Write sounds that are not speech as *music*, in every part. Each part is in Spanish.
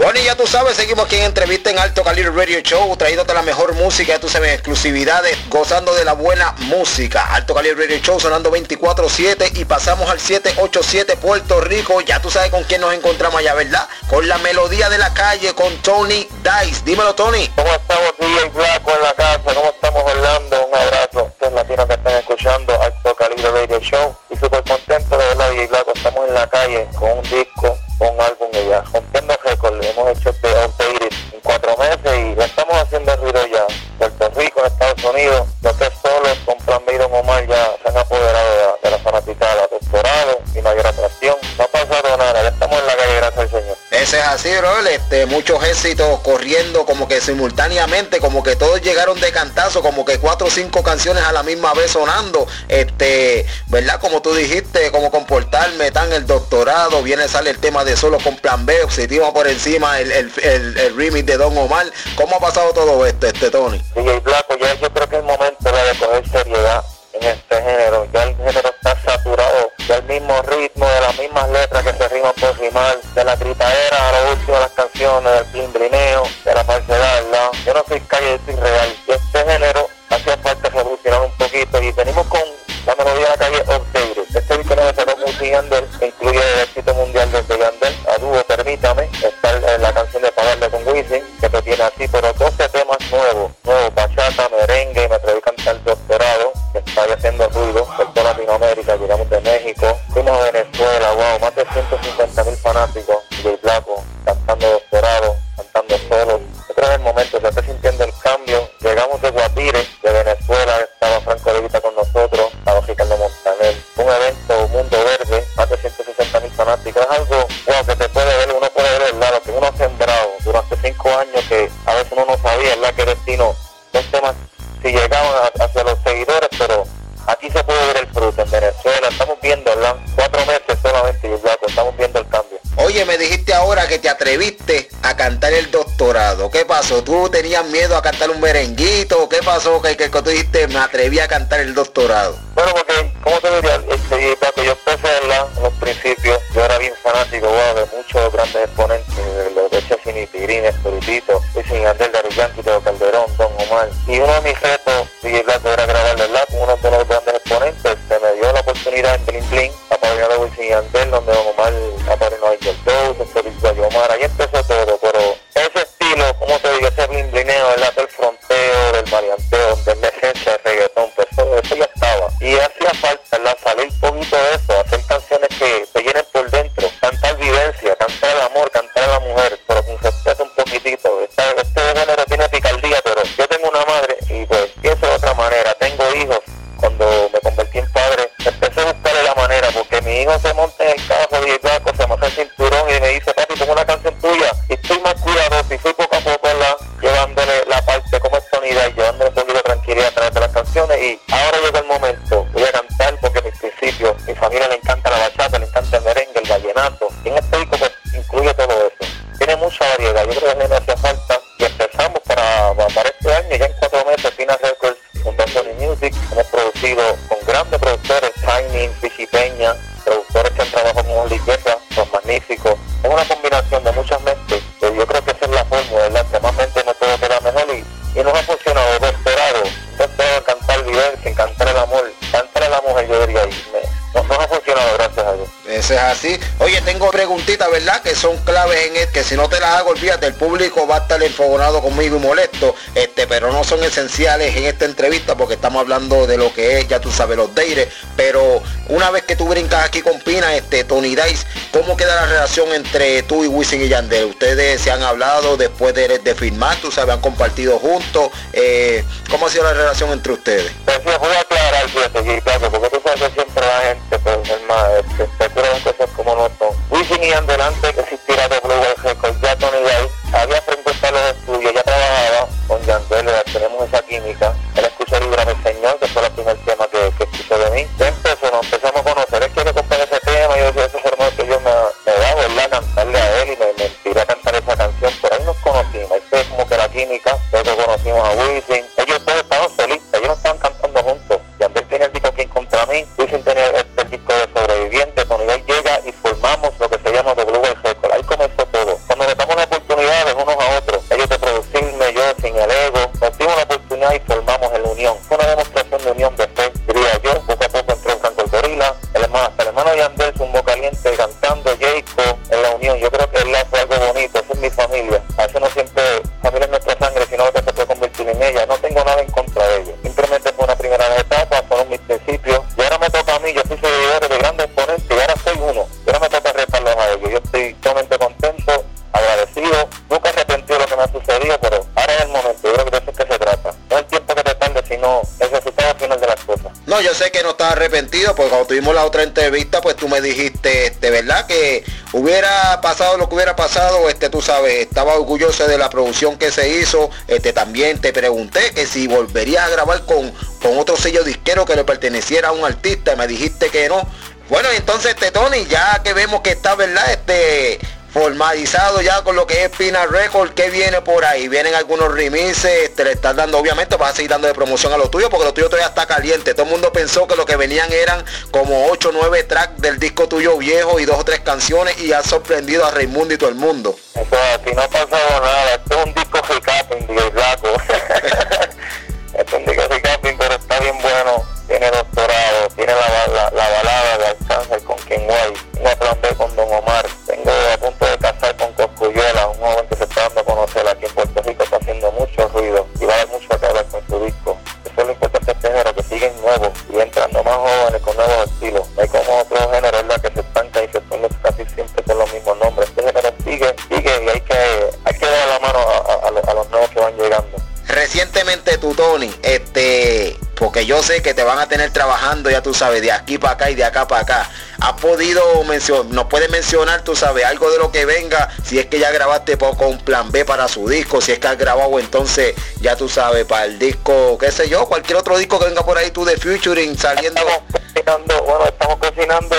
Bueno, y ya tú sabes, seguimos aquí en entrevista en Alto Calibre Radio Show, trayéndote la mejor música, ya tú sabes, exclusividades, gozando de la buena música. Alto Calibre Radio Show sonando 24-7 y pasamos al 787 Puerto Rico. Ya tú sabes con quién nos encontramos allá, ¿verdad? Con la melodía de la calle, con Tony Dice. Dímelo, Tony. ¿Cómo estamos, DJ Blanco en la casa? ¿Cómo estamos, Orlando? Un abrazo. Ustedes latinos que están escuchando Alto Calibre Radio Show. Y súper contento de verdad, DJ Blanco. Estamos en la calle con un disco, un álbum y ya. Rompiendo récord. Hemos hecho este update en cuatro meses y ya estamos haciendo ruido ya. Puerto Rico, Estados Unidos, los tres solos con Plan B Omar ya se han apoderado de la, de la fanaticada. Doctorado y mayor atracción. No ha pasado nada. Ese es así, bro. Este, muchos éxitos corriendo como que simultáneamente, como que todos llegaron de cantazo, como que cuatro o cinco canciones a la misma vez sonando. Este, ¿verdad? Como tú dijiste, como comportarme, tan el doctorado, viene sale el tema de solo con plan B, obsesivo por encima, el, el, el, el remix de Don Omar. ¿Cómo ha pasado todo esto, este Tony? DJ Blanco, ya yo creo que es el momento de coger seriedad en este género. Ya el género está saturado del mismo ritmo, de las mismas letras que se riman por rimar, de la gritaera a lo último de las canciones, del blimbrineo, de la falsedad. Yo no soy calle, yo soy real. Sabía, ¿verdad? Que destino, los temas, si llegaban a- hacia los seguidores, pero aquí se puede ver el fruto en Venezuela, estamos viendo, ¿verdad? Cuatro meses solamente, y Blanco, estamos viendo el cambio. Oye, me dijiste ahora que te atreviste a cantar el doctorado. ¿Qué pasó? ¿Tú tenías miedo a cantar un merenguito? ¿Qué pasó? Que, que, que tú dijiste, me atreví a cantar el doctorado. Bueno, porque, ¿cómo te diría? Este, yo empecé ¿verdad? en los principios, yo era bien fanático wow, de muchos grandes exponentes, Esporutito, Wisin Yandel, Dari Yankee, Teo Calderón, Don Omar. Y uno de mis retos, DJ Blanco, era grabar ¿verdad? con uno de los grandes exponentes. Se me dio la oportunidad en Bling Bling, apadrinar a Wisin Yandel, donde Don Omar apadrinó a Angel Dose, mi hijo se monta en el carro y el blanco se amarra el cinturón y me dice, papi, pongo una canción tuya. ¿Verdad? Que son claves en el que si no te las hago, olvídate, el público va a estar enfogonado conmigo y molesto, este, pero no son esenciales en esta entrevista porque estamos hablando de lo que es, ya tú sabes, los deires. Pero una vez que tú brincas aquí con Pina, este, Tony Dice, ¿cómo queda la relación entre tú y Wisin y Yandel? Ustedes se han hablado después de, de firmar, tú sabes, han compartido juntos. eh, ¿Cómo ha sido la relación entre ustedes? Decía, voy a aclarar, porque tú sabes que siempre la gente, pues, este, y adelante que existiera Blue Records, ya Tony Day había frecuentado los estudios, ya trabajaba con Yandel, tenemos esa química. Él escuchó del Señor, que fue el primer tema que, que escuchó de mí. Empezó, nos empezamos a conocer, es que me compré ese tema, yo decía, ese es hermoso yo me, me da, ¿verdad? Cantarle a él y me, me a cantar esa canción. Por ahí nos conocimos, ahí fue como que la química, luego conocimos a Wisin. No, yo sé que no estás arrepentido, porque cuando tuvimos la otra entrevista, pues tú me dijiste, de verdad, que hubiera pasado lo que hubiera pasado, este, tú sabes, estaba orgulloso de la producción que se hizo, este, también te pregunté que si volverías a grabar con, con otro sello disquero que le perteneciera a un artista, me dijiste que no. Bueno, entonces, este, Tony, ya que vemos que está, ¿verdad? Este, formalizado ya con lo que es Pina Record, que viene por ahí? Vienen algunos remixes, te le estás dando, obviamente vas a seguir dando de promoción a lo tuyo, porque lo tuyo todavía está caliente. Todo el mundo pensó que lo que venían eran como 8 o 9 tracks del disco tuyo viejo y dos o tres canciones y ha sorprendido a Raimundo y todo el mundo. Eso si no ha pasado nada, esto es un disco recapping, Dios *laughs* Blanco. es un disco recapping, pero está bien bueno, tiene doctorado, sé que te van a tener trabajando, ya tú sabes, de aquí para acá y de acá para acá. ¿Has podido mencionar, nos puedes mencionar, tú sabes, algo de lo que venga, si es que ya grabaste po- con plan B para su disco, si es que has grabado entonces, ya tú sabes, para el disco, qué sé yo, cualquier otro disco que venga por ahí tú de featuring saliendo. Bueno, estamos cocinando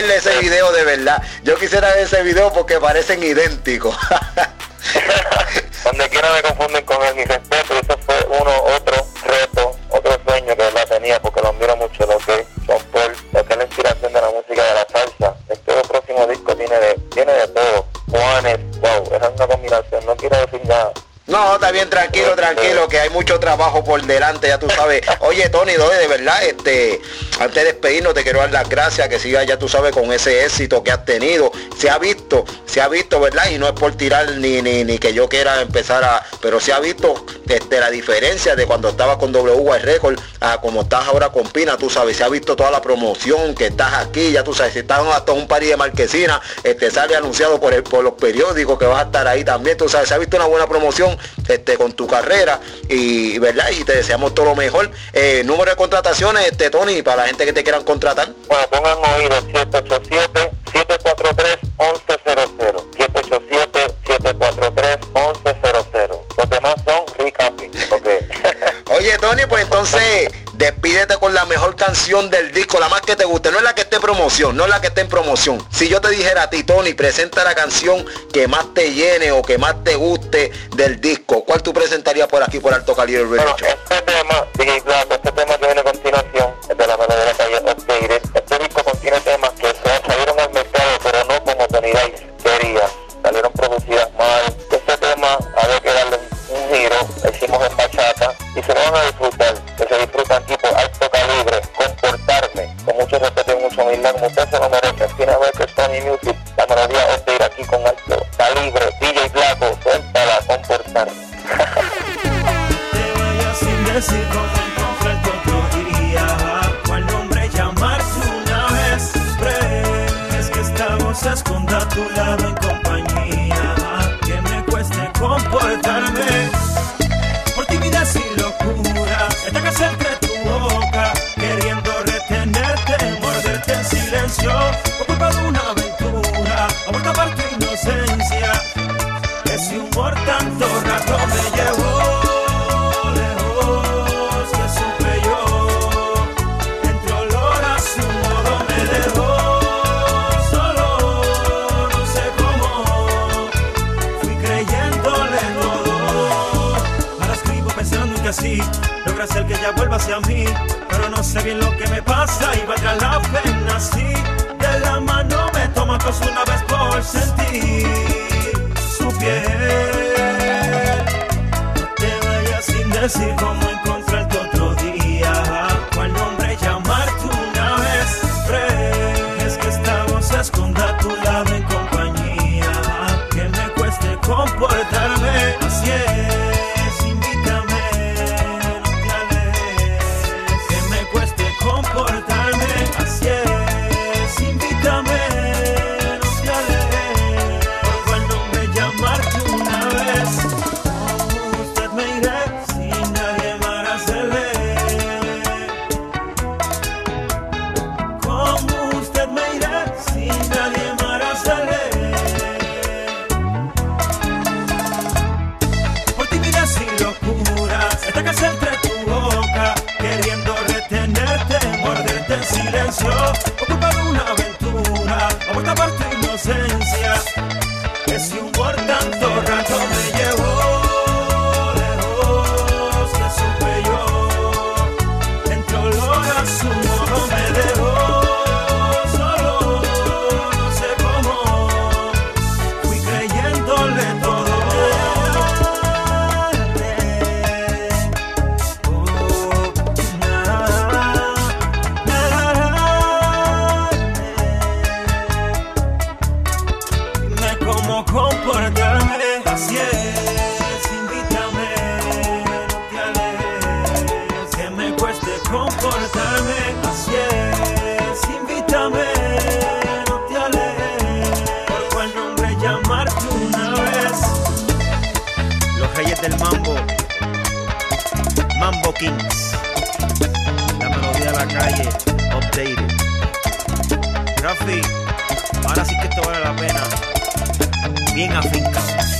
verle ese video de verdad. Yo quisiera ver ese video porque parecen idénticos. *laughs* Donde quiera me confunden con él, mi respeto, eso fue uno, otro reto, otro sueño que verdad tenía, porque lo admiro mucho, lo que Sean Paul, lo que es la inspiración de la música de la salsa. Este próximo disco tiene de, tiene de todo. Juanes, wow, es una combinación, no quiero decir nada. No, está bien, tranquilo, tranquilo, que hay mucho trabajo por delante, ya tú sabes. *laughs* Oye, Tony, doy de verdad, este, antes de despedirnos te quiero dar las gracias, que sigas, ya tú sabes, con ese éxito que has tenido. Se ha visto, se ha visto, ¿verdad? Y no es por tirar ni, ni, ni que yo quiera empezar a, pero se ha visto este, la diferencia de cuando estabas con WY Record a como estás ahora con Pina, tú sabes, se ha visto toda la promoción que estás aquí, ya tú sabes, si estás hasta un party de marquesina, este sale anunciado por, el, por los periódicos que vas a estar ahí también, tú sabes, se ha visto una buena promoción este, con tu carrera y verdad y te deseamos todo lo mejor. Eh, número de contrataciones, este Tony, para la gente que te quieran contratar. Bueno, pongan oído, 787-743-1100. 787-743-1100. Los demás son ok. Oye Tony, pues entonces despídete con la mejor canción del disco, la más que te guste, no es la que esté en promoción, no es la que esté en promoción. Si yo te dijera a ti, Tony, presenta la canción que más te llene o que más te guste del disco, ¿cuál tú presentarías por aquí por Alto Calibre Bueno, este tema, este tema que viene a continuación es de la melodía de la calle decir cómo encontrarte otro día cuál nombre llamarse una vez es que estamos a esconda a tu lado en compañía que me cueste comportarme. Por timidez y locura estás entre tu boca queriendo retenerte morderte en silencio por culpa de una aventura por tapar tu inocencia hacia mí pero no sé bien lo que me pasa y valdrá la pena así de la mano me toma cosa una vez por sentir su piel. No te vayas sin decir cómo Compórtame, así es, invítame, no te alejes, que me cueste comportarme, así es, invítame, no te alejes, por cual nombre llamarte una vez. Los reyes del mambo, Mambo Kings, la melodía de la calle, updated. Rafi, ahora sí que esto vale la pena. Bien afincado.